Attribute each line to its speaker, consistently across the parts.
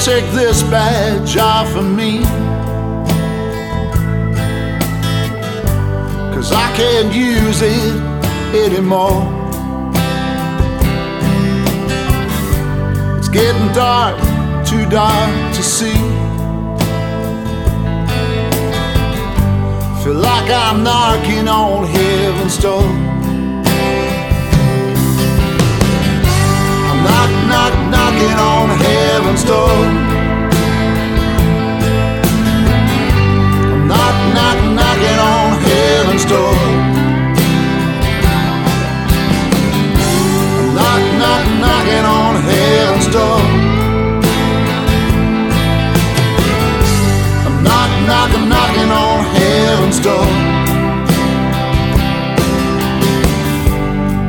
Speaker 1: take this badge off of me. Cause I can't use it anymore. It's getting dark, too dark to see. Feel like I'm knocking on heaven's door. Door.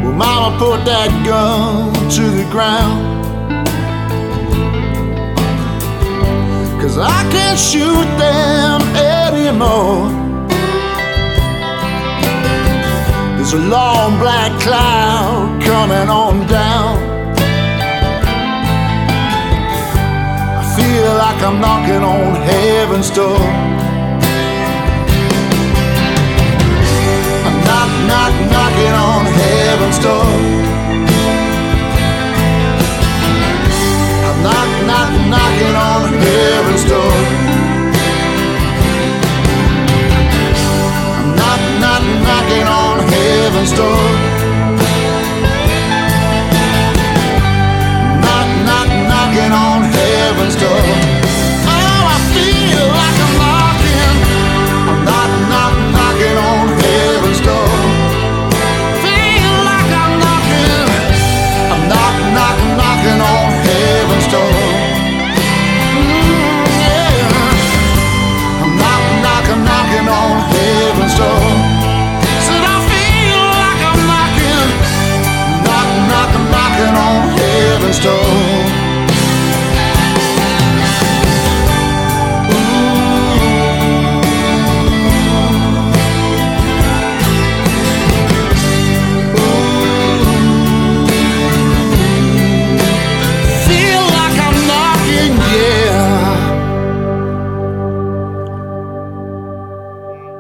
Speaker 1: Well, Mama put that gun to the ground. Cause I can't shoot them anymore. There's a long black cloud coming on down. I feel like I'm knocking on heaven's door. las.